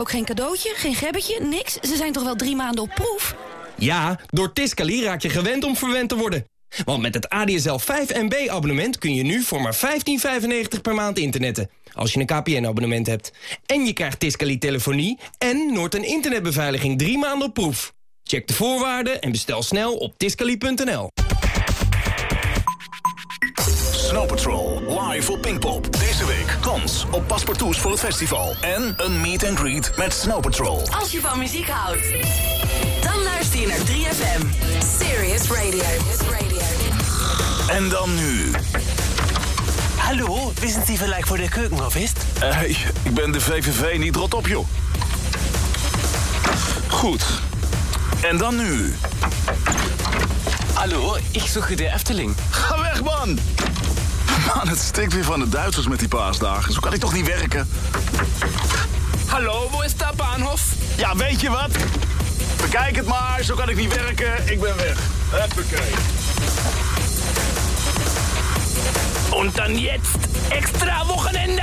Ook geen cadeautje, geen gebbetje, niks? Ze zijn toch wel drie maanden op proef? Ja, door Tiscali raak je gewend om verwend te worden. Want met het ADSL 5MB-abonnement kun je nu voor maar 15,95 per maand internetten. Als je een KPN-abonnement hebt. En je krijgt Tiscali telefonie en Noord- internetbeveiliging drie maanden op proef. Check de voorwaarden en bestel snel op tiscali.nl. Snow Patrol, live op Pinkpop. Deze week kans op paspartouts voor het festival. En een meet and greet met Snow Patrol. Als je van muziek houdt, dan luister je naar 3FM. Serious Radio. En dan nu... Hallo, wisten Sie vielleicht voor de keukenrovist? Hey, ik ben de VVV niet rot op, joh. Goed. En dan nu... Hallo, ik zoek de Efteling. Ga weg, man! Man, het stikt weer van de Duitsers met die paasdagen. Zo kan ik toch niet werken? Hallo, wo is de Bahnhof? Ja, weet je wat? Bekijk het maar, zo kan ik niet werken. Ik ben weg. Huppakee. Und dann jetzt extra Wochenende.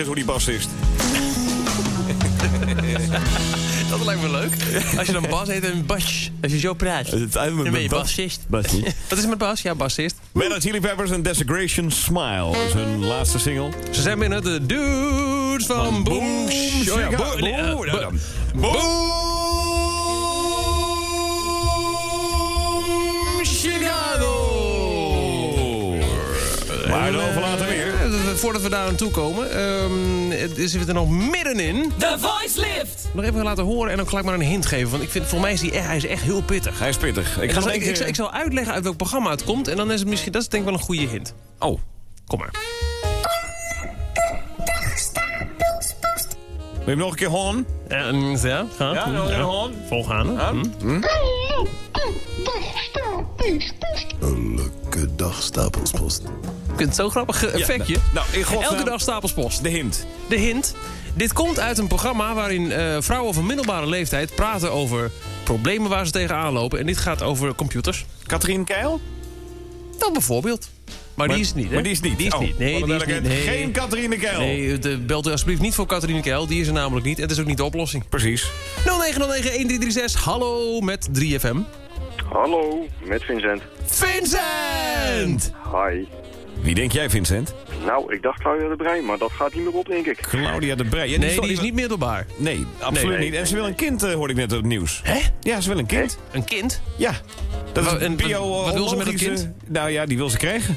is hoe die bassist. Dat lijkt me leuk. Als je dan Bas heet en Bas. Als je zo praat. Dan ben je bassist. Wat is met Bas? Ja, bassist. Red Hot Chili Peppers en Desecration Smile is hun laatste single. Ze zijn binnen de dudes van Boom. Oh ja, Boom. Boom. Voordat we daar aan toe komen, ehm, het is er nog middenin. The Voice Lift. Nog even laten horen en dan gelijk maar een hint geven. Want ik vind, voor mij is hij echt, hij is echt heel pittig. Hij is pittig. Ik Ik, ga zal, ik, zal- keer- ik zal uitleggen uit welk programma het komt. En dan is het misschien, dat is denk ik wel een goede hint. Oh, Kom maar. wil je hem nog een keer horen? En, ja, ga. Ja, nou, ja, gewoon. Volgaande. Hm. Elke dag stapelspost. Kunt zo'n grappig eh, effectje. Nou, in godsnaam, Elke dag stapelspost. de hint. De hint. Dit komt uit een programma waarin eh, vrouwen van middelbare leeftijd praten over problemen waar ze tegenaan lopen. En dit gaat over computers. Katrien Keil? Dat bijvoorbeeld. Maar, die is het niet, hè? Maar die is niet. Die is Oh, niet. Nee, die is niet. Nee. Geen Katrien Keil. Nee, de, belt u alsjeblieft niet voor Catharine Keil. Die is er namelijk niet. En het is ook niet de oplossing. Precies. 0909-1336. Hallo met 3FM. Hallo, met Vincent. Vincent! Hi. Wie denk jij, Vincent? Nou, ik dacht Claudia de Brein, maar dat gaat niet meer op, denk ik. Claudia de Breij. Ja, Nee, die is niet middelbaar. Nee, absoluut Nee. niet. En ze wil een kind, eh, hoorde ik net op het nieuws. Hè? Ja, ze wil een kind. Een kind? Ja. Dat is en een wat- bio wat wil ze met een kind? Nou ja, die wil ze krijgen.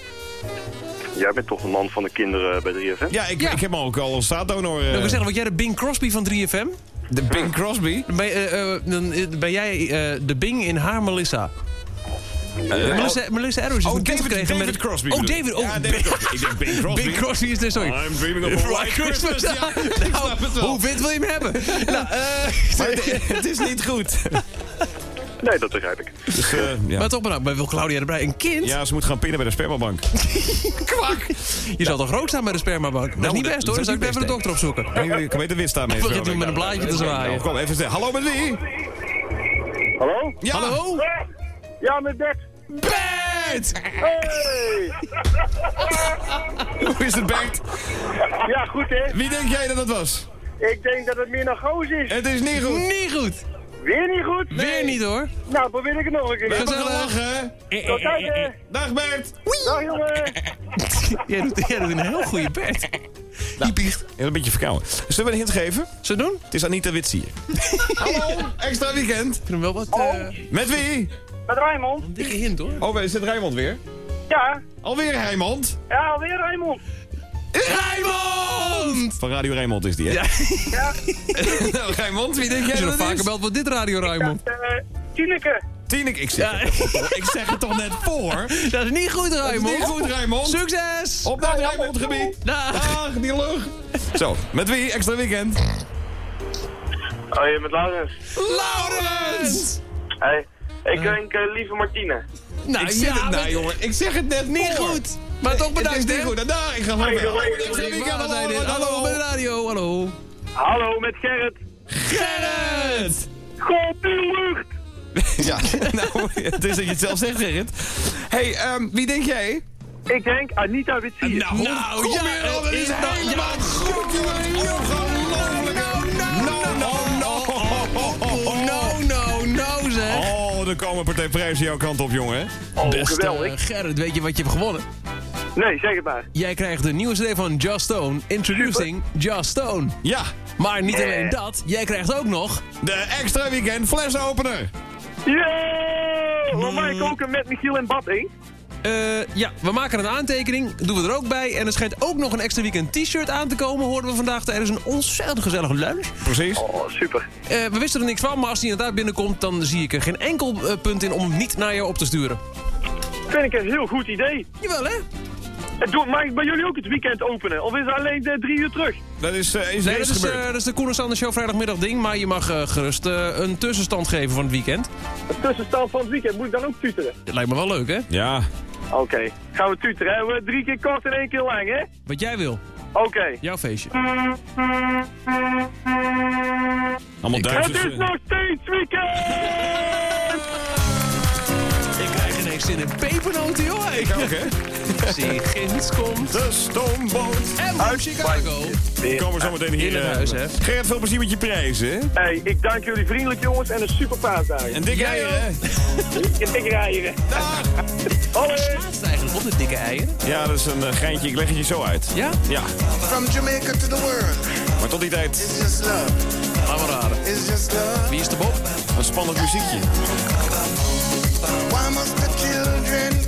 Jij bent toch de man van de kinderen bij 3FM? Ja, ik, Ja. ik heb hem ook al een staatdonor. eh, Nou, ik wil zeggen, wat jij de Bing Crosby van 3FM? de Bing Crosby. Dan ben, eh, ben jij eh, de Bing in haar Melissa. Melissa, Melissa Edders heeft Oh, een kind David- gekregen David met... Crosby Oh. David. Oh, Ja, David Crosby. Ik denk Bing Crosby. Bing Crosby is er, sorry. I'm dreaming of a white Christmas. Ja, ik Nou, snap het wel. hoe vet wil je hem hebben? nou, eh, Maar het, is niet goed. Nee, dat begrijp ik. Dus, eh, ja. maar toch bedankt. Maar wil Claudia erbij een kind? ja, ze moet gaan pinnen bij de spermabank. Kwak. Je zal toch rood staan bij de spermabank? Dat is Nou, niet best hoor. is Dan zou ik even de best, dokter opzoeken. Ik kan beter wit staan mee. Begint nu met een blaadje te zwaaien. Nou, kom, even zeggen. Hallo met wie? Hallo? Ja. Hallo? Ja, met Bert. Bert! Hey! Hoe is het, Bert? Ja, goed hè? Wie denk jij dat het was? Ik denk dat het meer naar goos is. Het is niet goed. Niet goed. Weer niet goed? Weer niet hoor. Nou, probeer ik het nog een keer. We hebben Gezellig. gelachen. Tot kijken. Dag Bert. Dag jongen. Jij doet, jij doet een heel goede Bert. Die biecht. Een beetje verkouden. Zullen we een hint geven? Zullen we doen? Het is Anita Witsier. Hallo, extra weekend. Ik vind hem wel wat... eh, Met wie? Met Raymond. een dikke hint hoor. Oh, is het Rijmond weer? Ja. Alweer Rijmond? Ja, alweer Raymond. Rijmond! Van Radio Rijmond is die, hè? Ja. Ja. nou, Rijmond, wie denk jij je dat vaker belt, wordt dit Radio Rijmond. Eh, Tineke. Tineke, ik zeg, Ja. het, ik zeg het toch net voor. Dat is niet goed, Dat is Rijmond. niet goed, Rijmond. Succes! Op naar het Rijmondgebied. Dag. Dag, die lucht. Zo, met wie? Extra weekend. Oh, je met Laurens. Laurens! Hey, ik denk uh, lieve Martine. Nou ik zeg ja, het nou, maar- jongen. Ik zeg het net Niet voor. goed. Maar toch Het is bedankt, niet goed. Nou, ik ga gewoon weer. Hallo, met de radio, hallo. Hallo, met Gerrit. Gerrit! God in lucht. Ja, nou, het is dat je het zelf zegt, Gerrit. hey, ehm, wie denk jij? Ik denk Anita Witsier. Nou, nou Kom ja, dat is nou, helemaal goed, jongen. Er komen partijprijzen jouw kant op, jongen. Oh, Beste geweldig. Gerrit, weet je wat je hebt gewonnen? Nee, zeg het maar. Jij krijgt de nieuwe CD van Just Stone, Introducing Just Stone. Ja, Maar niet alleen dat, jij krijgt ook nog... de extra weekend flesopener. Yeah! Ik ook een met Michiel en Bad, hè? Eh, ja, we maken een aantekening, doen we er ook bij. En er schijnt ook nog een extra weekend t-shirt aan te komen, hoorden we vandaag tijdens een ontzettend gezellige lunch. Precies. Oh, super. Eh, we wisten er niks van, maar als die inderdaad binnenkomt... dan zie ik er geen enkel eh, punt in om hem niet naar jou op te sturen. Vind ik een heel goed idee. Jawel, hè? Doe, mag ik bij jullie ook het weekend openen? Of is het alleen de drie uur terug? Dat is, eh is Nee, dat is, gebeurd. eh, dat is de Koen Show vrijdagmiddag ding. Maar je mag eh, gerust eh, een tussenstand geven van het weekend. De tussenstand van het weekend, moet ik dan ook tuteren? Dat lijkt me wel leuk, hè? Ja. Oké, gaan we tuteren. hè? We drie keer kort en één keer lang, hè? Wat jij wil. Oké. Jouw feestje. Allemaal Het Duitsers. is nog steeds weekend! Zin in pepernoten, joh. Ik ook, hè? zie ginds komt. De stoomboot. En uit Chicago. We komen zo meteen hier. In het eh, huis, hè? Gerrit, veel plezier met je prijzen. hè? Hey, ik dank jullie vriendelijk jongens en een super paasdag. En dikke eieren. hè? Ik dik rijden. Hoi! Wat is eigenlijk op de dikke eieren? Ja, dat is een eh, geintje. Ik leg het je zo uit. Ja? Ja, From Jamaica to the world, maar tot die tijd it's just love. Laat maar raden. It's just love. Wie is de Bob? een spannend muziekje. Why must the children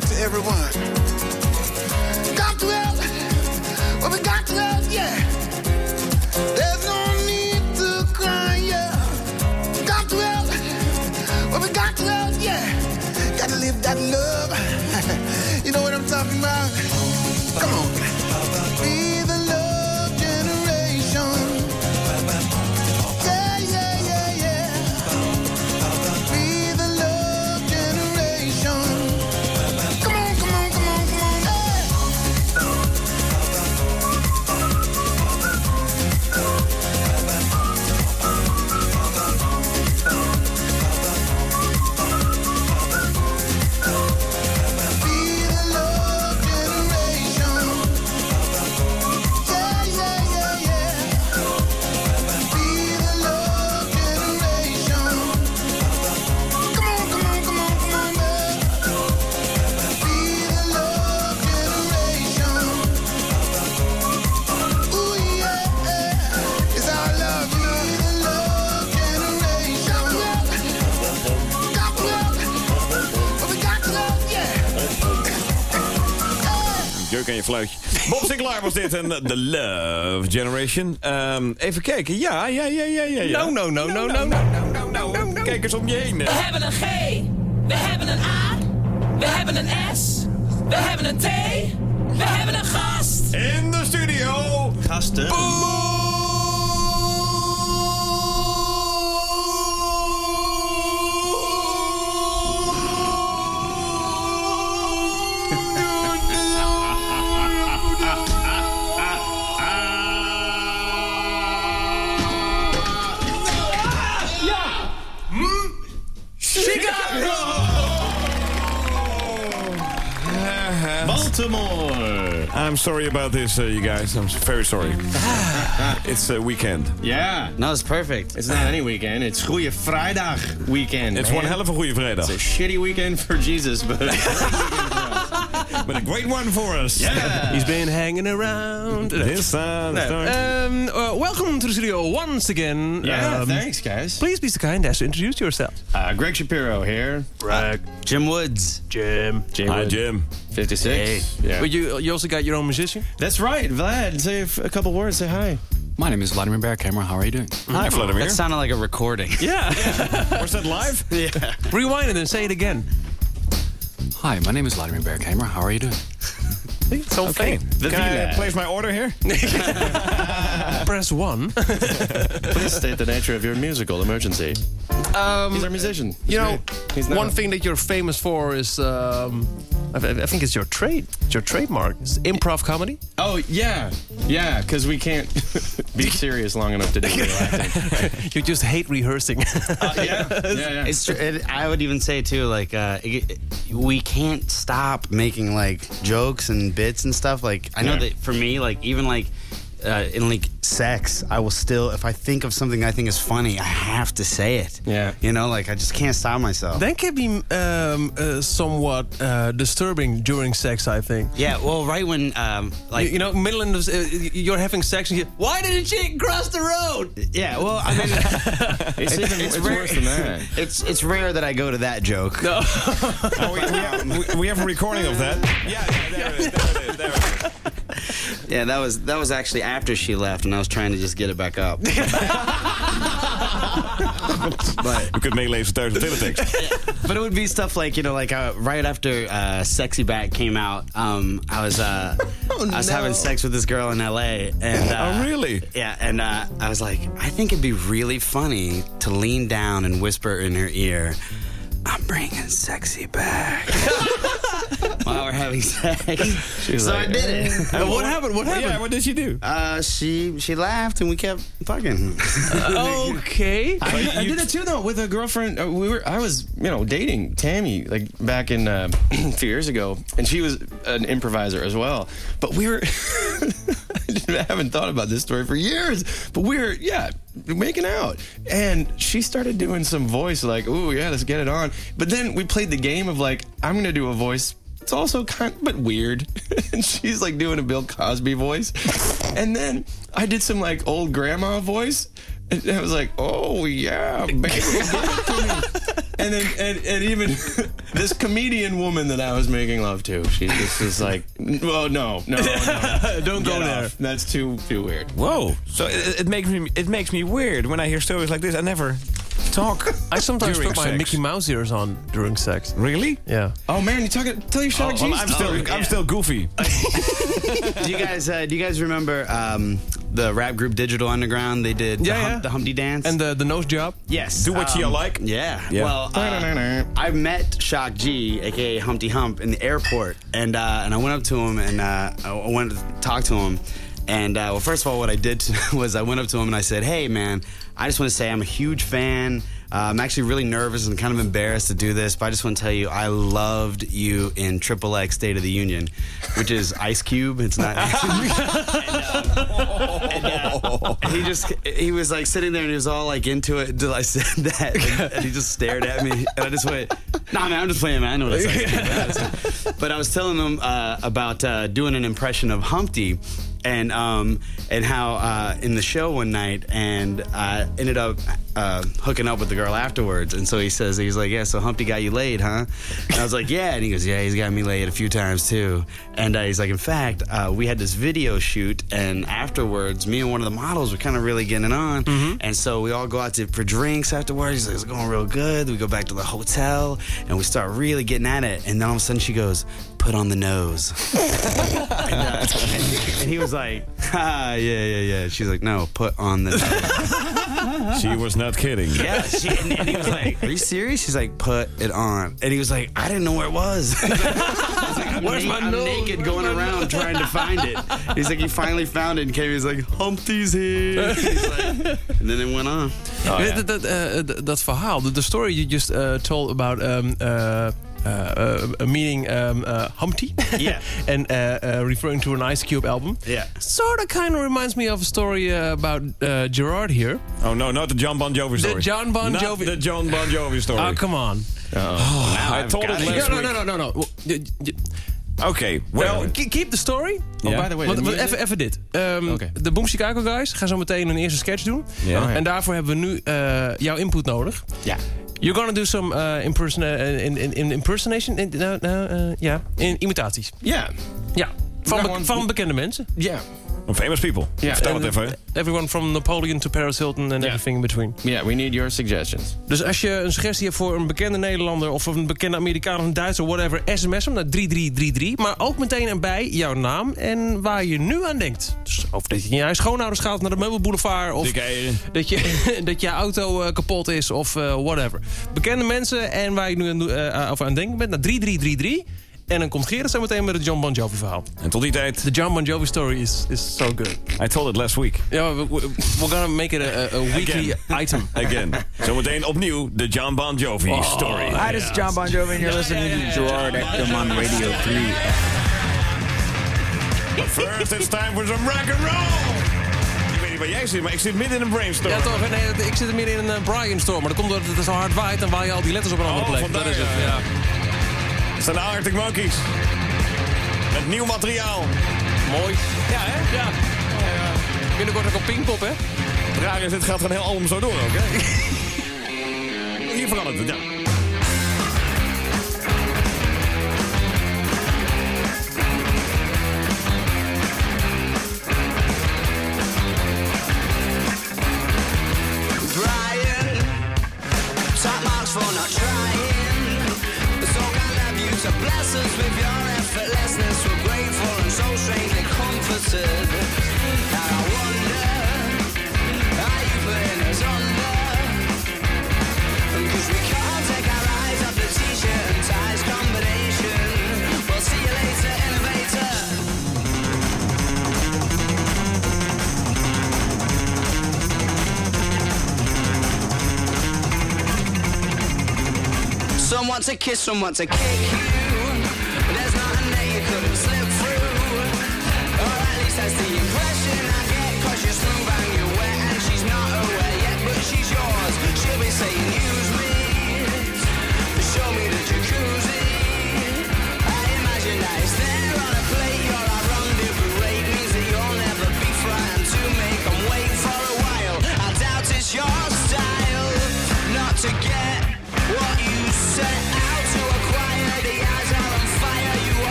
same to everyone. Got to help. what we got to help, yeah. Aan je fluitje. Bob Sinclair was dit en The Love Generation. Ehm, even kijken. Ja, ja, ja, ja, ja. ja. No, no, no, no, no, no, no, no, no. Kijk eens om je heen. We hebben een G. We hebben een A. We hebben een S. We hebben een T. We hebben een gast. In de studio. Gasten. I'm sorry about this, uh, you guys. I'm very sorry. it's a weekend. Yeah. No, it's perfect. It's not any weekend. It's Goeie Vrijdag weekend. It's man. one hell of a goede vrijdag. It's a shitty weekend for Jesus, but But a great one for us. yeah. He's been hanging around. This, uh, the story. Um, uh, welcome to the studio once again. Yeah, Um, thanks, guys. Please be so kind as to introduce yourself. Uh, Greg Shapiro here. Greg. Jim Woods. Jim. Jim Hi, Wood, Jim. 56. Yeah. But you you also got your own musician? That's right. Vlad, say a couple words. Say hi. My name is Vladimir Bearcamera. How are you doing? Hi, Vladimir. That sounded like a recording. Yeah. Was that live? Yeah. Rewind it and say it again. Hi, my name is Vladimir Bearcamera. How are you doing? See, It's all Okay. fake. The Can I V-Lab. place my order here? Press one. Please state the nature of your musical emergency. Um, He's our musician. You know, He's one thing that you're famous for is, um, I, I think it's your trade, it's your trademark. It's improv comedy. Oh yeah, yeah. Because we can't be serious long enough to do it. You just hate rehearsing. yeah, yeah, yeah. It's true. It, I would even say too, like uh, it, it- we can't stop making like jokes and bits and stuff. Like I know Yeah. that for me, like even like uh, in like sex, I will still if I think of something I think is funny, I have to say it. Yeah. you know, like I just can't stop myself. that can be um, uh, somewhat uh, disturbing during sex, I think. yeah, well, right when um, like You, you know, middle of uh, you're having sex and you, why did a chick cross the road? yeah, well, I mean, It's, even it's rare- worse than that. it's it's rare that I go to that joke. No. Oh, we, we, have, we, we have a recording of that. Yeah, yeah, there it is. There it is. There it is. Yeah, that was that was actually after she left, and I was trying to just get it back up. but U kunt meelezen thuis op Teletext. but it would be stuff like you know, like uh, right after uh, "Sexy Back" came out, um, I was uh, I was having sex with this girl in L.A. and uh, Oh, really? Yeah, and uh, I was like, I think it'd be really funny to lean down and whisper in her ear. I'm bringing sexy back while we're having sex. she so I did it. Uh, what happened? What happened? Yeah, what did she do? Uh, she she laughed and we kept fucking. okay. I, I did it too though with a girlfriend. Uh, we were I was you know dating Tammy like back in uh, a few years ago, and she was an improviser as well. But we were I haven't thought about this story for years. But we were yeah making out, and she started doing some voice like ooh yeah let's get it on. But then we played the game of like I'm gonna do a voice. It's also kind but weird. and she's like doing a Bill Cosby voice. And then I did some like old grandma voice. And I was like, oh yeah, baby, give it to me. And then and, and even this comedian woman that I was making love to, she just was like, well, no, no, no. Don't go there. That's too too weird. Whoa. So it, it makes me it makes me weird when I hear stories like this. I never talk. I sometimes put my sex. Mickey Mouse ears on during sex. Really? Yeah. Oh man, you talking? Tell your Shock well, I'm still story. I'm still goofy. do you guys uh, do you guys remember um, the rap group Digital Underground? They did the, Yeah, hum- yeah. the Humpty Dance. And the, the nose job? yes, Do what you like. Yeah. Yeah. Well, uh, I met Shock G, aka Humpty Hump, in the airport, and uh, and I went up to him and uh, I went to talk to him. And uh, well, first of all, what I did was I went up to him and I said, "Hey, man, I just want to say I'm a huge fan. Uh, I'm actually really nervous and kind of embarrassed to do this, but I just want to tell you I loved you in Triple X State of the Union, which is Ice Cube. It's not." And he just he was like sitting there and he was all like into it until I said that and, and he just stared at me and I just went nah man I'm just playing man I know what it's like but I was telling him uh, about uh, doing an impression of Humpty and um and how uh, in the show one night and I ended up uh, hooking up with the girl afterwards. And so he says he's like yeah so Humpty got you laid huh? And I was like yeah. And he goes yeah he's got me laid a few times too and uh, he's like in fact uh, we had this video shoot and afterwards me and one of the models were kind of really getting it on and so we all go out to for drinks afterwards. He's like it's going real good. We go back to the hotel and we start really getting at it. And then all of a sudden she goes put on the nose. And, uh, and he was like ah, yeah yeah yeah. She's like no put on the nose. She was not kidding. yeah, she, and, and he was like, "Are you serious?" She's like, "Put it on," and he was like, "I didn't know where it was." I was like, Where's na- my I'm nose? Naked going around trying to find it. He's like, he finally found it and came. He's like, "Humpty's here," He's like- and then it went on. that, that, uh, that verhaal, the, the story you just uh, told about um, uh, uh, uh, meeting um, uh, Humpty. Yeah. and uh, uh, referring to an Ice Cube album. Yeah. Sort of kind of reminds me of a story uh, about uh, Gerard here. Oh no, not the John Bon Jovi story. The John Bon Not Jovi- the John Bon Jovi story. Oh, come on. I told it got it. last no, week. no, no, no, no, y- Okay, well, Well, ke- keep the story. Oh, by the way, Want- even, even dit. Ehm, Oké. De Boom Chicago Guys gaan zo meteen een eerste sketch doen. Oh, ja. En daarvoor hebben we nu eh, jouw input nodig. Ja. You're gonna do some uh, impersona uh, in, in, in impersonation. In, no, no, uh, ja, in imitaties. Ja. Ja, van, Nou, be- van bekende mensen. Ja. Famous people. Ja, Vertel en- het even. Everyone from Napoleon to Paris Hilton and everything in between. Yeah, we need your suggestions. Dus als je een suggestie hebt voor een bekende Nederlander... of een bekende Amerikaan of een Duitser, whatever... sms hem naar 3333. Maar ook meteen erbij jouw naam en waar je nu aan denkt. Dus of dat je naar je schoonouders gaat, naar de meubelboulevard... of dat je, dat je auto eh, kapot is of eh, whatever. Bekende mensen en waar je nu aan, eh, over aan denken bent... naar 3333. En dan komt Gerrit zo meteen met het John Bon Jovi verhaal. En tot die tijd, De John Bon Jovi story is, is so good. I told it last week. Ja, we, we- we're gonna make it a, a weekly item. Again. Zometeen opnieuw de John Bon Jovi Oh. story. Hi, this is John Bon Jovi, and you're listening to Gerard Ekdom on Radio 3. But first it's time for some rock and roll. Ik weet niet waar jij zit, maar ik zit midden in een brainstorm. Ja, toch? Nee, ik zit midden in een uh, Brian Storm. Maar dat komt doordat het zo hard waait en waai je al die letters op een andere Oh, plek. vandaar, dat is het, ja, ja. Het zijn de Arctic Monkeys. Met nieuw materiaal. Mooi. Ja, hè? Ja. Binnenkort ook op Pinkpop, hè? Het raar is, dit gaat gewoon heel album zo door ook, hè? Hier verandert het, ja. Kiss, some want to kick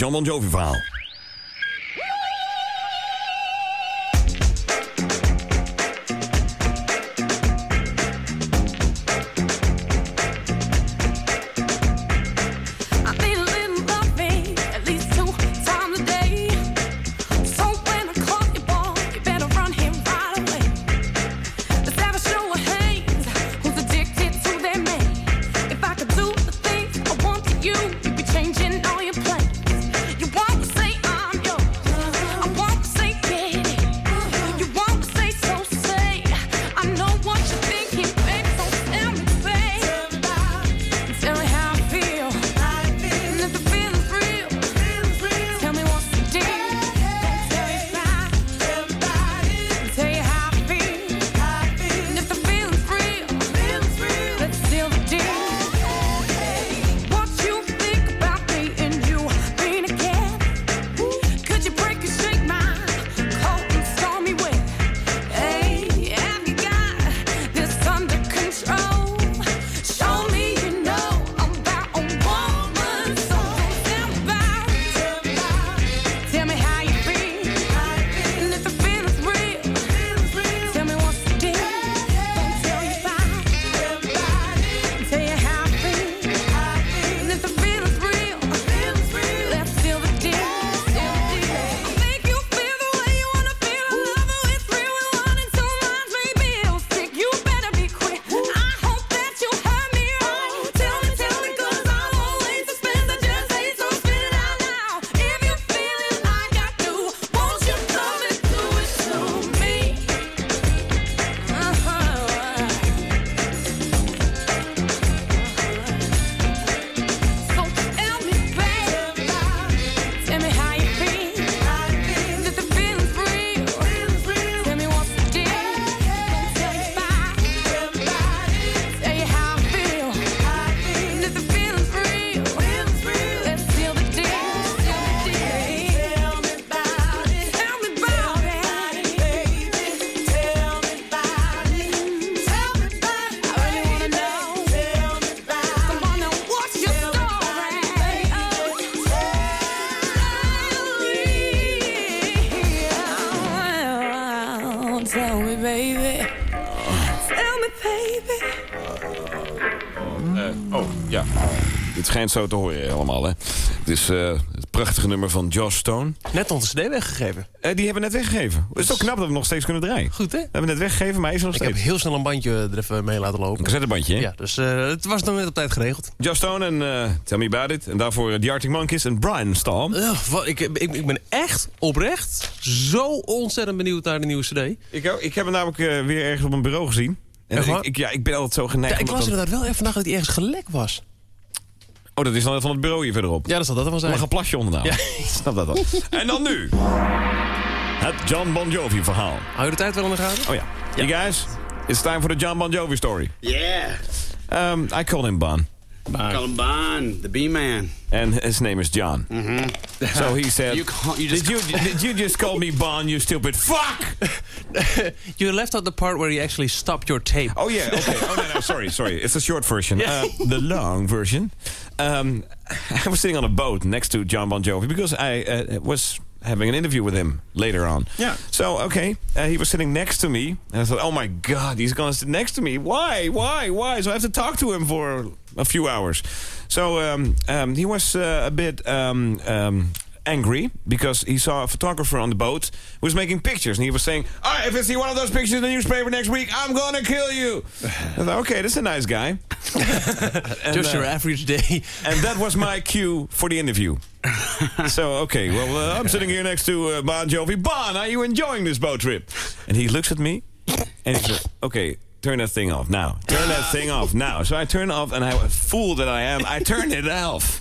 het Bon Jovi verhaal. Schijnt zo te horen allemaal, hè. Het is eh, het prachtige nummer van Josh Stone. Net onze cd weggegeven. Eh, die hebben we net weggegeven. Het is toch knap dat we nog steeds kunnen draaien. Goed, hè? We hebben net weggegeven, maar hij is nog Ik heb heel snel een bandje er even mee laten lopen. Een cassettebandje, hè? Ja, dus eh, het was nog net op tijd geregeld. Josh Stone en eh, Tell Me About It. En daarvoor eh, The Arctic Monkeys en Brian wat, ik, ik, ik ben echt oprecht zo ontzettend benieuwd naar de nieuwe cd. Ik, ook- ik heb hem namelijk eh, weer ergens op een bureau gezien. En ik, ja, ik ben altijd zo geneigd. Ja, ik las dan- inderdaad wel even vandaag dat hij ergens gelek was. Oh, dat is dan van het bureau hier verderop. Ja, dat zal dat wel Er zijn. lag een plasje onder Ja. Ik snap dat wel. en dan nu. Het John Bon Jovi verhaal. Hou je de tijd wel in de gaten? Oh ja. You guys, it's time for the John Bon Jovi story. Yeah. Um, I call him Bon. Call him Bon, the B-man. And his name is John. So he said, You call- you just did, you, did you just call me Bon, you stupid fuck? You left out the part where he actually stopped your tape. Oh yeah, okay. Oh no, no, sorry, sorry. It's the short version. Yeah. Uh, the long version. Um, I was sitting on a boat next to John Bon Jovi because I uh, was having an interview with him later on. Yeah. So okay, uh, he was sitting next to me, and I thought, oh my god, he's gonna sit next to me. Why? Why? Why? So I have to talk to him for a few hours. So um, um, he was uh, a bit. Um, um, Angry because he saw a photographer on the boat who was making pictures, and he was saying, "All right, if I see one of those pictures in the newspaper next week, I'm gonna kill you." I thought, "Okay, that's a nice guy." And, Just uh, your average day. and that was my cue for the interview. so, okay, well, uh, I'm sitting here next to uh, Bon Jovi. Bon, are you enjoying this boat trip? And he looks at me and he says, okay, turn that thing off now. Turn that thing off now. So I turn off, and I, fool that I am, I turn it off.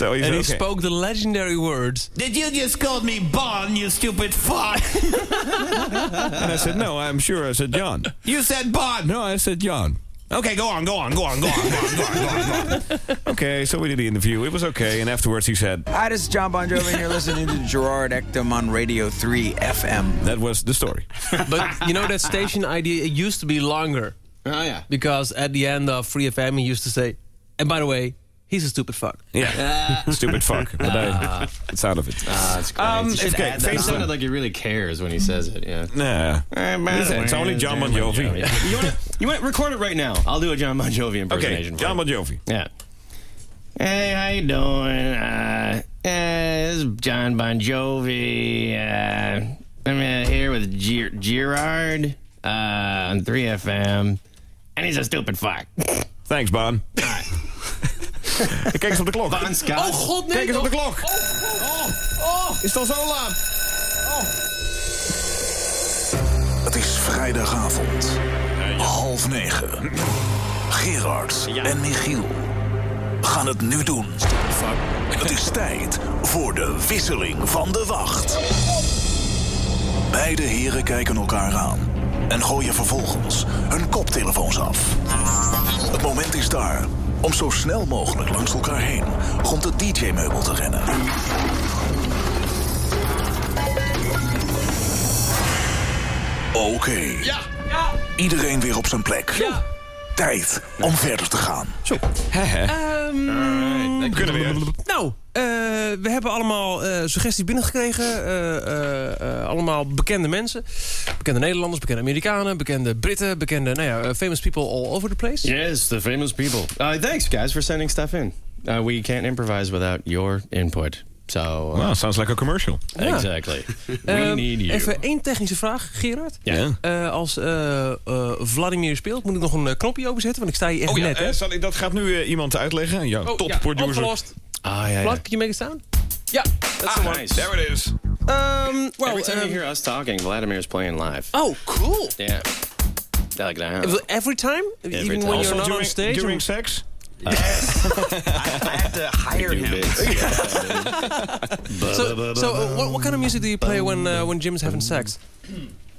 So he and said, he spoke the legendary words. Did you just call me Bon, you stupid fuck? and I said, no, I'm sure I said John. You said Bon. No, I said John. Okay, go on, go on, go on, go on, go on, go on, go on, go on. Okay, so we did the interview. It was okay. And afterwards he said, Hi, this is John Bon Jovi, and you're listening to Gerard Ekdom on Radio 3 FM. that was the story. But you know that station idea, it used to be longer. Oh yeah. Because at the end of Free FM, he used to say, and by the way, he's a stupid fuck. Yeah, stupid fuck. But I, it's out of it. Ah, that's great. Um, You should okay, add that. It face sounded like he really cares when he says it. Yeah. Nah. It's, it's only John Bon Jovi. You want to? You want record it right now? I'll do a John Bon Jovi Okay, impersonation. for John. Bon Jovi. Yeah. Hey, how you doing? Uh, uh, this is John Bon Jovi. Uh, I'm uh, here with Ger- Gerard uh, on 3FM, and he's a stupid fuck. Thanks, Bon. Kijk eens op de klok. Oh god, nee. Kijk eens op de oh. klok. Is het al zo laat? Het is vrijdagavond. Half negen. Gerard en Michiel gaan het nu doen. Het is tijd voor de wisseling van de wacht. Beide heren kijken elkaar aan en gooien vervolgens hun koptelefoons af. Het moment is daar om zo snel mogelijk langs elkaar heen rond het DJ-meubel te rennen. Oké. Ja. Iedereen weer op zijn plek. Ja. Tijd om verder te gaan. Hè. Ehm, Kunnen we weer. Nou, eh, we hebben allemaal eh, suggesties binnengekregen. eh, eh, eh, allemaal bekende mensen. Bekende Nederlanders, bekende Amerikanen, bekende Britten, bekende, nou ja, eh, famous people all over the place. Yes, the famous people. Uh, thanks, guys, for sending stuff in. Uh, we can't improvise without your input. So, uh, Wow, sounds like a commercial. Ja. exactly. we Ehm, need you. Even één technische vraag, Gerard. Ja. Eh, als eh, eh, Vladimir speelt, moet ik nog een eh, knopje openzetten? Want ik sta hier echt Oh ja, net, hè? eh, zal ik, dat gaat nu eh, iemand uitleggen. Ja, Oh, top ja, producer. opgelost. Ah, yeah, yeah. Vlad, can you make a sound? Yeah, that's the one. nice. There it is. Um, well, Every time you um, hear us talking, Vladimir's playing live. oh, cool. Yeah. Like that. Every time? Even when time. you're not during, on stage? during or- sex? I have to hire Do him. So, so uh, what, what kind of music do you play when uh, when Jim's having sex?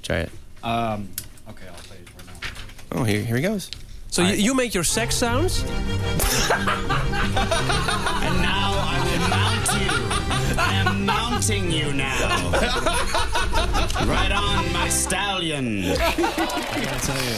Try it. Um, okay, I'll play it right now. Oh, here, here he goes. So you, you make your sex sounds? And now I will mount you. I am mounting you now. right on, my stallion. I gotta tell you.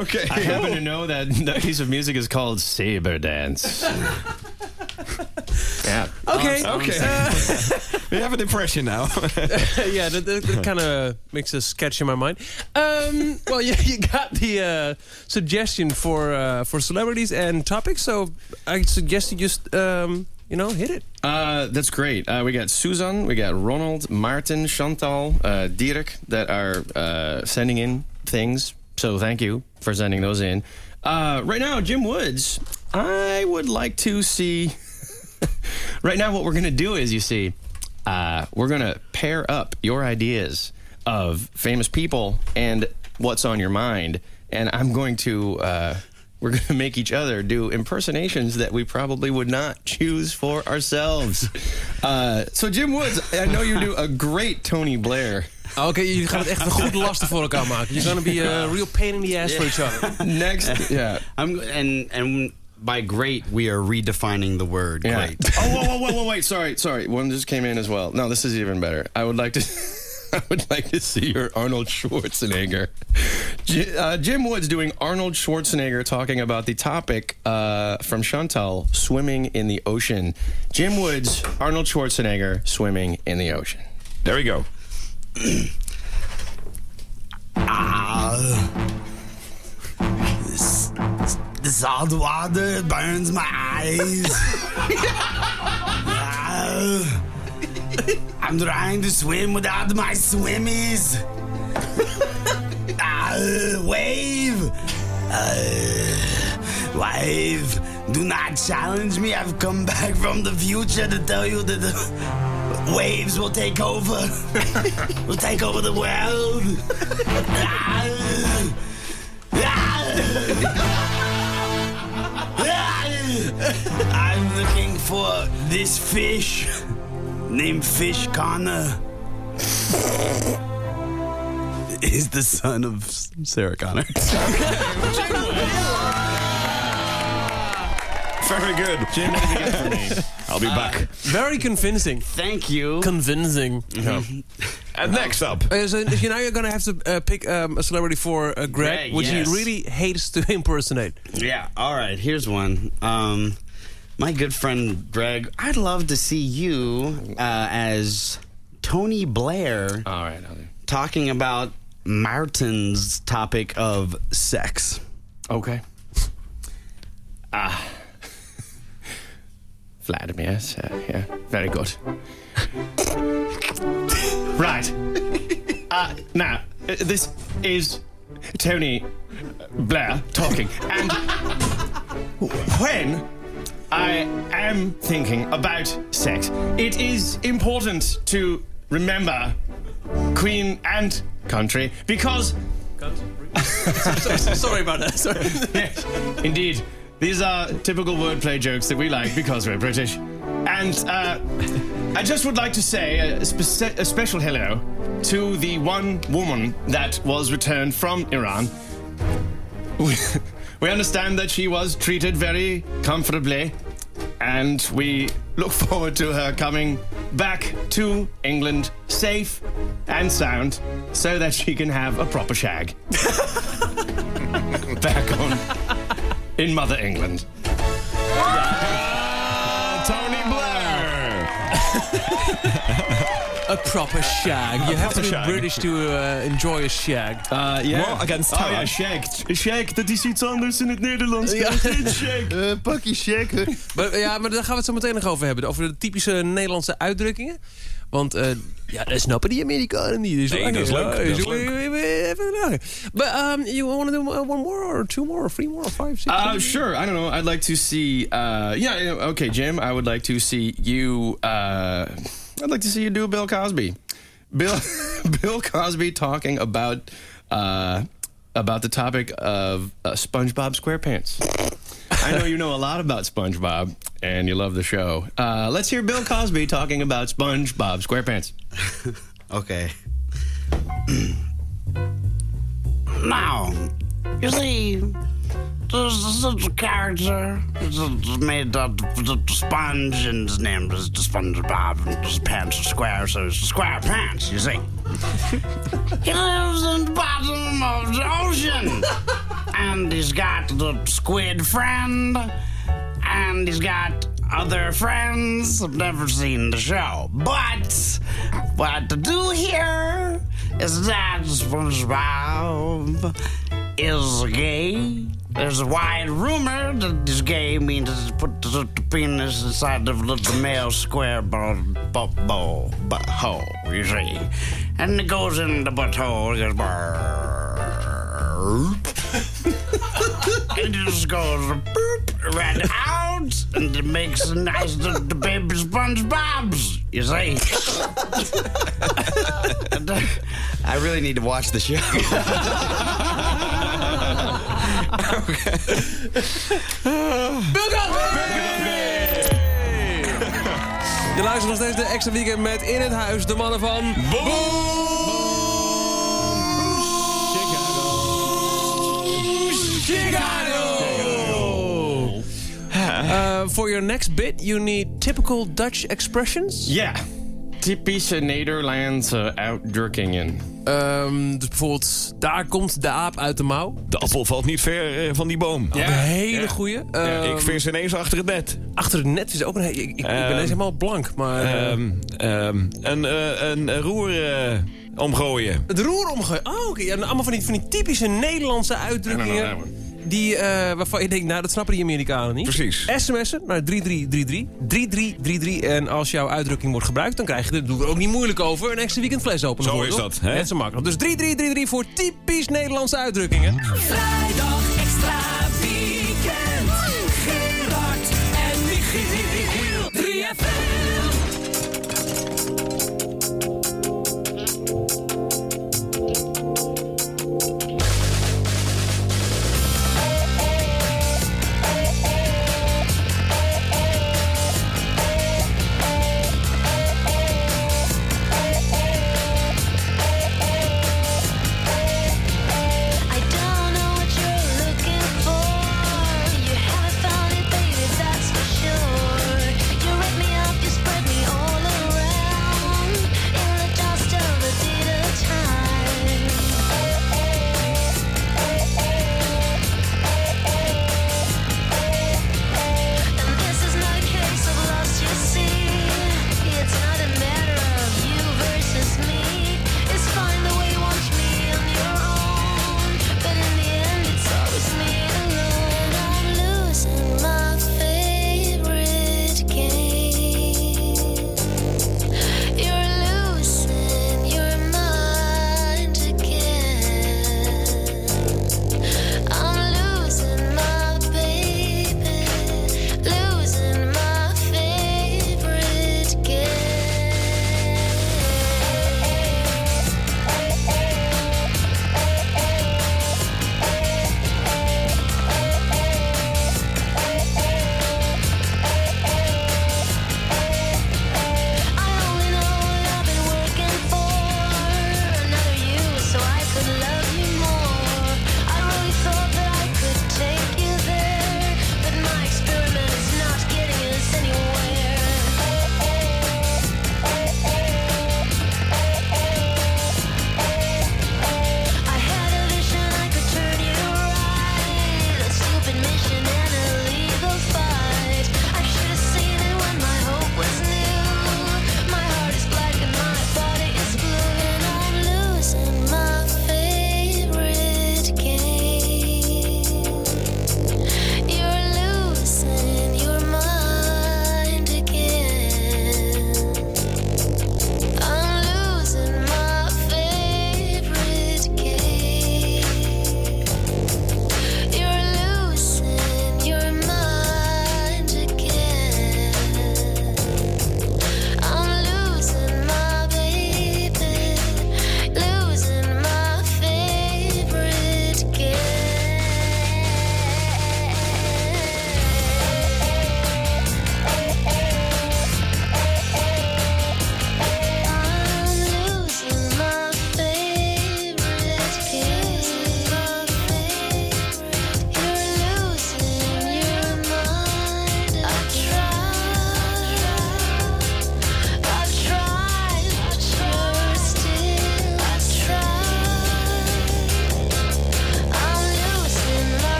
Okay. I happen to know that that piece of music is called Saber Dance. yeah. Okay, Okay. Okay. we have an impression now. yeah, that, that, that kind of makes a sketch in my mind. Um, well, yeah, you got the uh, suggestion for uh, for celebrities and topics, so I suggest you just um, you know hit it. Uh, that's great. Uh, we got Susan, we got Ronald, Martin, Chantal, uh, Dirk that are uh, sending in things. So thank you for sending those in. Uh, right now, Jim Woods, I would like to see. right now, what we're going to do is, you see, uh, we're going to pair up your ideas of famous people and what's on your mind. And I'm going to. We're going to make each other do impersonations that we probably would not choose for ourselves. Uh, so, Jim Woods, I know you do a great Tony Blair. Oké, jullie gaan het echt een goed lastig voor elkaar maken. You're gonna be a real pain in the ass for each other. Next, yeah. I'm and and by great we are redefining the word Yeah. great. oh, whoa, whoa, whoa, whoa, wait. Sorry, sorry. One just came in as well. No, this is even better. I would like to. I would like to see your Arnold Schwarzenegger. J- uh, Jim Woods doing Arnold Schwarzenegger talking about the topic uh, from Chantal swimming in the ocean. Jim Woods, Arnold Schwarzenegger swimming in the ocean. There we go. Ah, this, the salt water burns my eyes. Ah, I'm trying to swim without my swimmies. Ah, wave. Ah, wave. Do not challenge me. I've come back from the future to tell you that the waves will take over. will take over the world. I'm looking for this fish named Fish Connor. Is the son of Sarah Connor. Very good. Jim, I'll be back. Very convincing. Thank you. Convincing. And next up. Uh, so you now you're gonna have to uh, pick um, a celebrity for uh, Greg, Greg, which yes. he really hates to impersonate. Yeah, all right, here's one. Um, my good friend Greg, I'd love to see you uh, as Tony Blair All right, I'll do. talking about Martin's topic of sex. Okay. Ah. Vladimir, uh, yeah, very good. right. Uh, now, uh, this is Tony Blair talking. And when I am thinking about sex, it is important to remember Queen and country because Sorry about that. Sorry. yes, indeed. These are typical wordplay jokes that we like because we're British. And uh, I just would like to say a, spec- a special hello to the one woman that was returned from Iran. We, understand that she was treated very comfortably, and we look forward to her coming back to England safe and sound so that she can have a proper shag. back on in Mother England. Tony Blair. a proper shag. You have to be shag. British to uh, enjoy a shag. Uh, yeah. War against oh, ja, shag. Shag, dat is iets anders in het Nederlands. Ja. shag. pakje shake. Maar, ja, maar daar gaan we het zo meteen nog over hebben. Over de typische Nederlandse uitdrukkingen. Want uh, ja, dat snappen die Amerikanen niet. Dus Nee, dat is leuk, dat is Even lachen. But um, you want to do one more or two more or three more or five, six? Uh, sure. I don't know. I'd like to see. Uh, yeah, Okay, Jim. I would like to see you. Uh, I'd like to see you do Bill Cosby. Bill Bill Cosby talking about uh, about the topic of uh, SpongeBob SquarePants. I know you know a lot about SpongeBob and you love the show. Uh, let's hear Bill Cosby talking about SpongeBob SquarePants. Okay. now, you see, there's such a character that's made out of the sponge, and his name is the SpongeBob, and his pants are square, so it's square pants, you see. he lives in the bottom of the ocean, and he's got the squid friend, and he's got other friends I've never seen the show. But what to do here is that SpongeBob is gay. There's a wide rumor that this gay means to put the, the penis inside of the, the male square ball, ball, ball, butthole, you see. And it goes in the butthole, it goes burp. and it just goes boop, right out, and it makes a nice the, the baby SpongeBob's, you see. I really need to watch the show. Je luistert nog steeds de extra weekend met In het Huis de mannen van Chicago. Uh, for your next bit, you need typical Dutch expressions. Ja. Typische Nederlandse uitdrukkingen. Ehm, dus bijvoorbeeld, daar komt de aap uit de mouw. De appel valt niet ver eh, van die boom. Ja, een hele goeie. Ja, Ehm, ik vis ineens achter het net. Achter het net is ook een... Ik, ik, ik ben Ehm, eens helemaal blank, maar... eh, Ehm, ehm, een, eh, een roer omgooien. Het roer omgooien. Oh, oké. Ja, allemaal van die, van die typische Nederlandse uitdrukkingen. Die, eh, waarvan je denkt, nou, dat snappen die Amerikanen niet. Precies. SMS'en naar 3333. 3333. En als jouw uitdrukking wordt gebruikt, dan krijg je, dat doen we er ook niet moeilijk over, een extra weekend fles open. Zo is dat, hè? Net zo makkelijk. Dus 3333 voor typisch Nederlandse uitdrukkingen. Vrijdag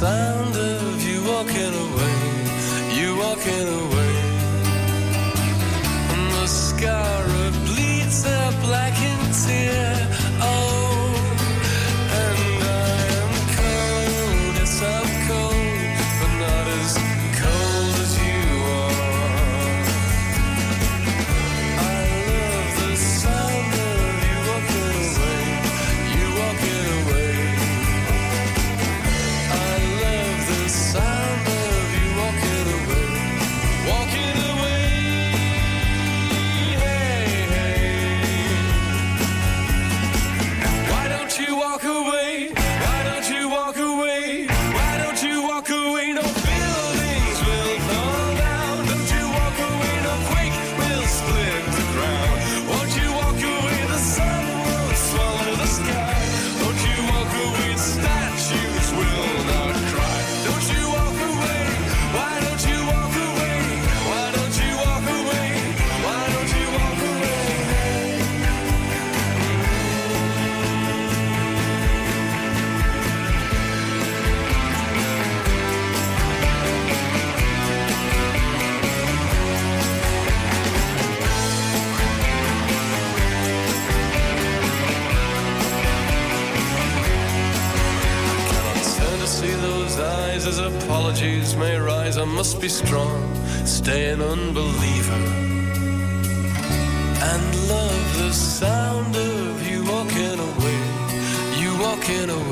sound of you walking away, you walking away. Must be strong, stay an unbeliever. And love the sound of you walking away, you walking away.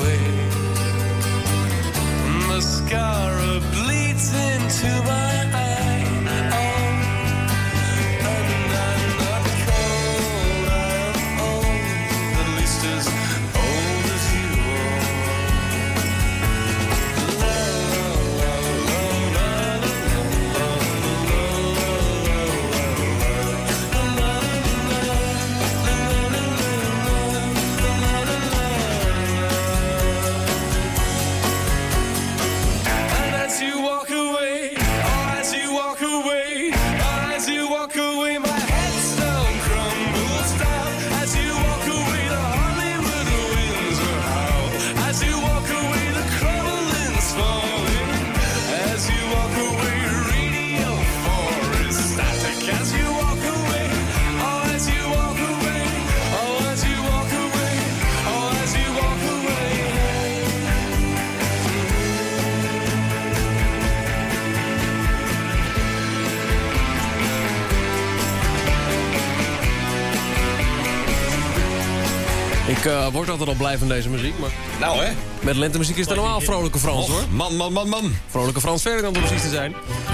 Ik eh, word altijd al blij van deze muziek, maar... Nou hè? Met lentemuziek is het normaal vrolijke Frans, hoor. Man, man, man, man. Vrolijke Frans Ferdinand om precies te zijn.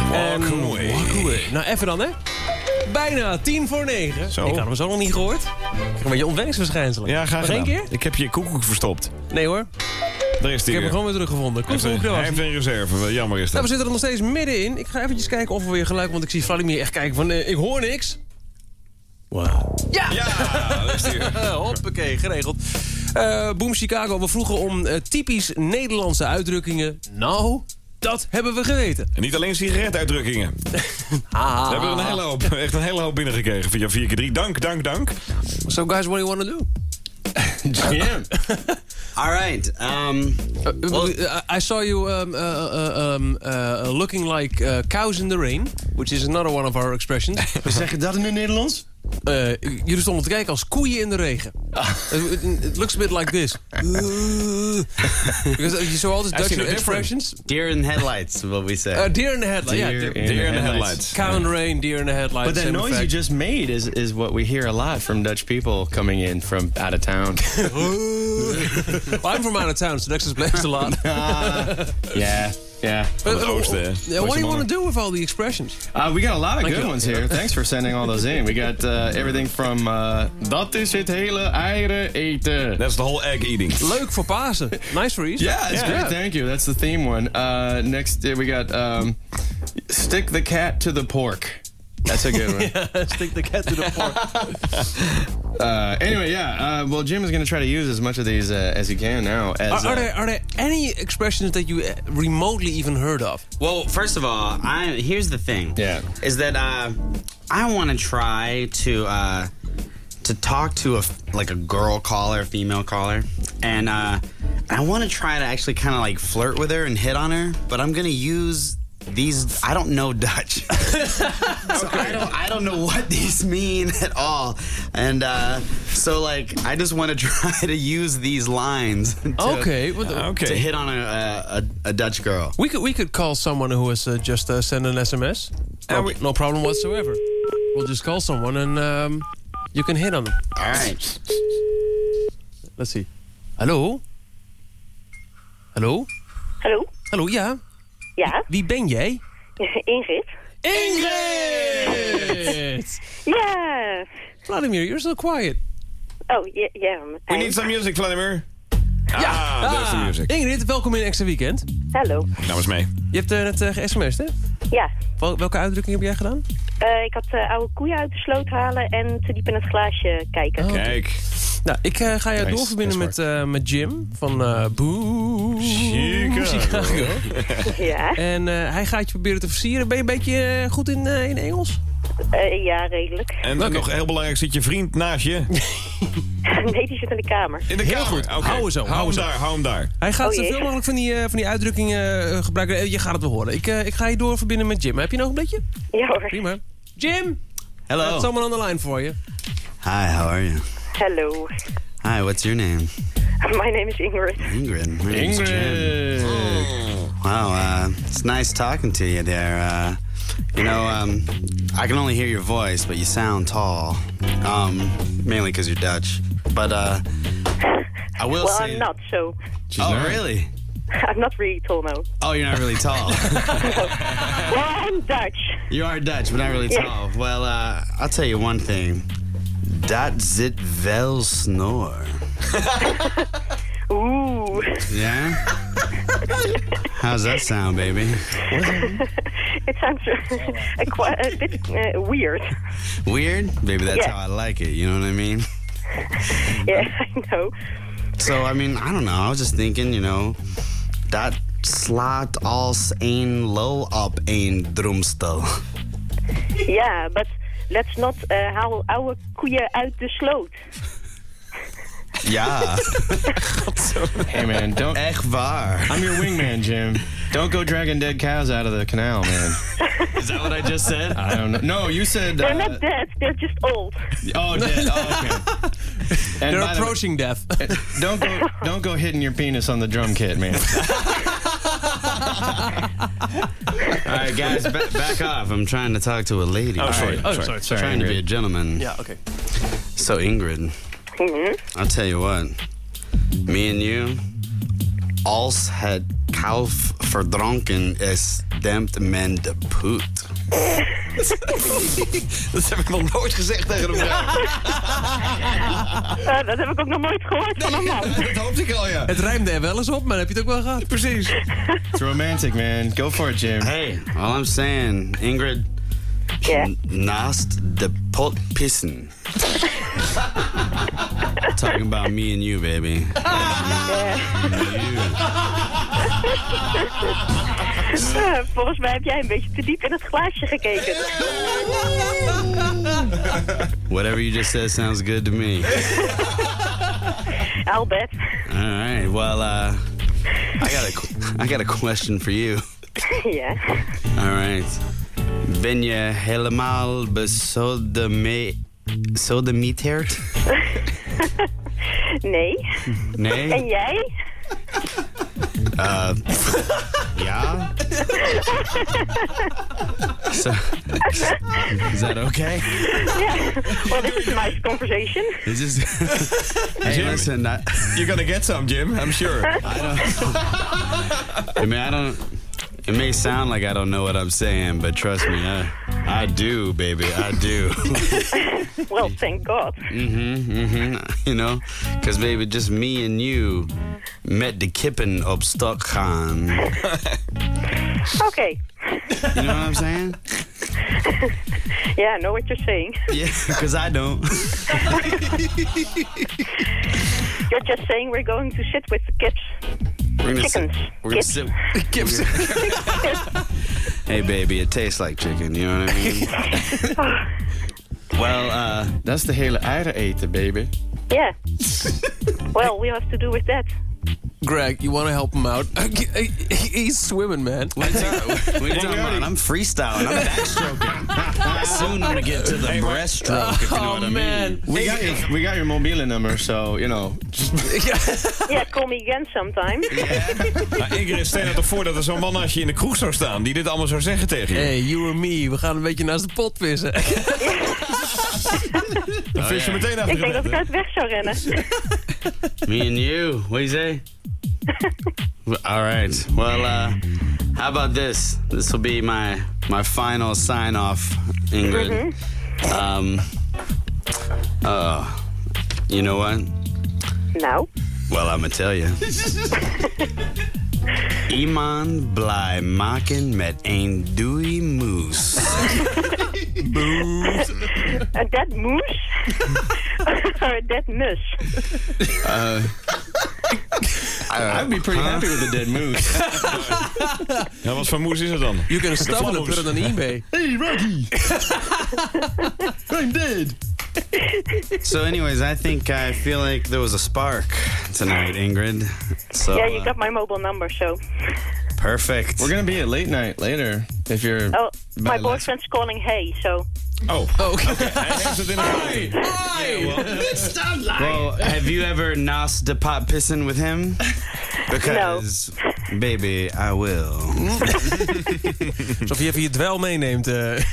Walk En- away. Walk away. Nou, even dan, hè. Bijna tien voor negen. Zo. Ik had hem zo nog niet gehoord. Ik heb een beetje ontwenningsverschijnselen. Ja, graag Nog één gedaan. keer? Ik heb je koekoek verstopt. Nee hoor. Daar is Ik die heb hem gewoon weer teruggevonden. Hij heeft- koek, Hij heeft een reserve. Jammer is Nou, dat. we zitten er nog steeds middenin. Ik ga eventjes kijken of we weer geluid... Want ik zie Vladimir echt kijken van... eh, ik hoor niks. Wauw. Ja! Ja, daar is die weer. Hoppakee, geregeld. Eh Boom Chicago, we vroegen om eh, typisch Nederlandse uitdrukkingen. Nou, dat hebben we geweten. En niet alleen sigaretuitdrukkingen. Ah. We hebben er een hele hoop, echt een hele hoop binnengekregen via 4x3. Dank, dank, dank. So guys, what do you want to do? Jam. All right. Um, Uh, I saw you um, uh, uh, um, uh, looking like uh, cows in the rain, which is another one of our expressions. We zeggen dat in het Nederlands? Uh, jullie stonden te kijken als koeien in de regen. It, it- looks a bit like this. Because you saw all these Dutch expressions. Deer in the headlights, what we say. Uh, deer in the headlights. yeah, Deer deer, in the headlights. Cow in the rain, deer in the headlights. But that noise you just made is, is what we hear a lot from Dutch people coming in from out of town. well, I'm from out of town, so that explains a lot. yeah. Yeah. But, het uh, oosten, hè? yeah, what do you want to do with all the expressions? Uh, we got a lot of Thank good you. ones here. Thanks for sending all those in. We got uh, everything from uh, dat is het hele eieren eten. That's the whole egg eating. Leuk voor Pasen. Nice for Easter. Yeah, it's great. Thank you. That's the theme one. Uh, next, uh, we got um, stick the cat to the pork. That's a good one. Stick the cat to the pork. Uh, anyway, yeah. Uh, well, Jim is going to try to use as much of these uh, as he can now. As Are, are uh, there are there any expressions that you uh, remotely even heard of? Well, first of all, I here's the thing. Yeah. Is that uh, I want to try to uh, to talk to a f- like a girl caller, female caller, and uh, I want to try to actually kind of like flirt with her and hit on her, but I'm gonna use these. I don't know Dutch, so I don't I don't know what these mean at all, and uh, so like I just want to try to use these lines. To, Okay, well, the- To hit on a, a, a Dutch girl. We could we could call someone who has uh, just uh, sent an SMS. No, no problem whatsoever. We'll just call someone and um, you can hit on them. All right. Let's see. Hallo? Hallo? Hallo? Hallo, ja? Ja? Wie ben jij? Ingrid? Ingrid! Yes. Vladimir, you're so quiet. Oh, yeah. yeah We need some music, Vladimir. Ja, Ah, there's the music. Ingrid, welkom in Extra Weekend. Hallo. Nou eens mee. Je hebt uh, net uh, ge-sms'd, hè? Ja. Wel- welke uitdrukking heb jij gedaan? Eh, ik had eh, oude koeien uit de sloot halen en te diep in het glaasje kijken. Oh, Kijk. Nou, ik eh, ga jou Nice, doorverbinden nice met, eh, met Jim van eh Boe Chicago. Ja. En eh, hij gaat je proberen te versieren. Ben je een beetje goed in, eh, in Engels? Eh, ja, redelijk. En dan nog heel belangrijk, zit je vriend naast je? nee, die zit in de kamer. In de Heel kamer. goed. Oké. Hou hem zo, Hou hou hem zo. daar, hou hem daar. Hij gaat Oh, zoveel mogelijk van die, eh, van die uitdrukkingen gebruiken. Je gaat het wel horen. Ik, eh, ik ga je doorverbinden met Jim. Heb je nog een beetje? Ja hoor. Prima. Jim! Hello. Got someone on the line for you. Hi, how are you? Hello. Hi, what's your name? My name is Ingrid. Ingrid. My name's Jim. Ingrid. Wow, uh, it's nice talking to you there. Uh, you know, um, I can only hear your voice, but you sound tall. Um, mainly because you're Dutch. But uh, I will well, say. I'm not, so oh, not. really? I'm not really tall now. Oh, you're not really tall. well, I'm Dutch. you are Dutch, but not really Yeah. tall. Well, uh, I'll tell you one thing. Dat zit wel snor. Ooh. Yeah? How's that sound, baby? it sounds a, qui- a bit uh, weird. Weird? Baby, that's Yeah. how I like it. You know what I mean? Yeah, I know. So, I mean, I don't know. I was just thinking, you know, dat slaat als een lul op een drumstel. Yeah, but let's not uh, haal oude koeien uit de sloot. Ja. Hey man, don't. Echt waar. I'm your wingman, Jim. Don't go dragging dead cows out of the canal, man. Is that what I just said? I don't know. No, you said. They're uh, not dead, they're just old. Oh, dead. Oh, okay. And They're by the approaching death. don't go, don't go hitting your penis on the drum kit, man. All right, guys, ba- back off. I'm trying to talk to a lady. Oh, sorry. Oh, sorry, sorry. trying to be a gentleman. Ja, oké. So, Ingrid, Mhm. I'll tell you what. Me and you, als het kalf verdronken is, dempt men de poet. Dat heb ik nog nooit gezegd tegen een vrouw. Eh, dat heb ik ook nog nooit gehoord van een man. Dat hoopte ik al, ja. Het rijmde er wel eens op, maar heb je het ook wel gehad? Precies. It's romantic, man. Go for it, Jim. Hey, all I'm saying, Ingrid, Yeah. naast de pot pissen. Talking about me and you, baby. Eh, volgens mij heb jij een beetje te diep in het glaasje gekeken. Whatever you just said sounds good to me. I'll bet. All right. Well, uh, I got a I got a question for you. ja. All right. Ben je helemaal besodeme sodemieteerd? Nee. Nee? En jij? Uh, ja? So, is that okay? Yeah. Well, this is a nice conversation. This Is this? hey, listen, I, You're gonna get some, Jim, I'm sure. I don't. I mean, I don't. It may sound like I don't know what I'm saying, but trust me, I, I do, baby. I do. Well, thank God. mm-hmm, mm-hmm. You know? Because, baby, just me and you met the kippen op Stockholm. Okay. You know what I'm saying? Yeah, I know what you're saying. Yeah, because I don't. You're just saying we're going to sit with the kids. We're gonna Chickens. sit- we're gonna sit- hey, baby, it tastes like chicken. You know what I mean? well, uh... Dat is de hele eieren eten, baby. Yeah. well, we have to do with that. Greg, you want to help him out? He's swimming, man. What are you talking about? I'm freestyling. I'm backstroking. Soon I'm gonna get to the breaststroke, if you know what I mean. We got your, we got your mobile number, so, you know. Yeah, call me again sometime. Nou, Ingrid, stel je toch voor dat er zo'n man naast je in de kroeg zou staan... die dit allemaal zou zeggen tegen je. Hey, you and me, we gaan een beetje naast de pot vissen. Dan vis je meteen achter Ik denk dat ik uit weg zou rennen. Me and you. What do you say? All right. Well, uh, how about this? This will be my my final sign off, Ingrid. Um. Uh, you know what? No. Well, I'm gonna tell you. Iman blij maken met een doei moes. A dead moose? or a dead mus? Uh, I'd be pretty happy with a dead moose. Ja, wat voor moes is het dan? You can stuff it and put it on eBay. Hey, Rocky! I'm dead! so, anyways, I think I feel like there was a spark tonight, Ingrid. So, yeah, you uh, got my mobile number, so. Perfect. We're gonna be at late night later, if you're... Oh, my by last- boyfriend's calling Hey, so. Oh. oh okay. Hij heeft het in de Well, have you ever nosed the pot pissing with him? Because, baby, I will. Alsof je even je dwel meeneemt. eh.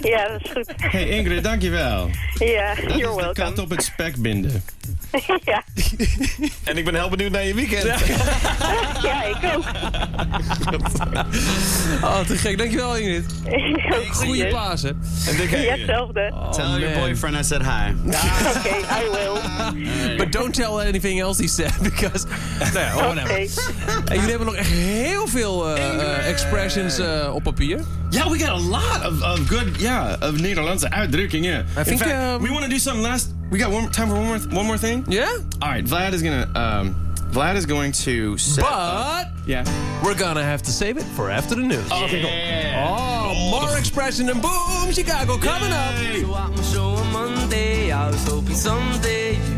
Ja, dat is goed. Hey Ingrid, dankjewel. Ja, Dat you're is de welcome. kat op het spek binden. ja. En ik ben heel benieuwd naar je weekend. ja, ik ook. Oh, te gek. Dankjewel, Ingrid. Goeie Pasen. En dikke Ja, hetzelfde. Tell your boyfriend I said hi. Oké, I will. But don't tell anything else he said, because... Nou ja, oh, whatever. En jullie hebben nog echt heel veel eh, eh, expressions eh, op papier. Yeah, we got a lot of, of good, yeah, of Nederlandse uitdrukkingen. I think, fact, um, we want to do something last. We got one time for one more, one more thing. Yeah? All right, Vlad is gonna, um, Vlad is going to set. But yeah, we're gonna have to save it for after the news. Oh, okay, cool. Oh, more expression and boom, Chicago coming up. So at my show on Monday, I was hoping someday you'd be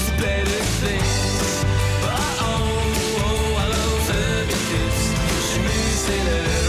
oh, oh, I love her because she moves in her.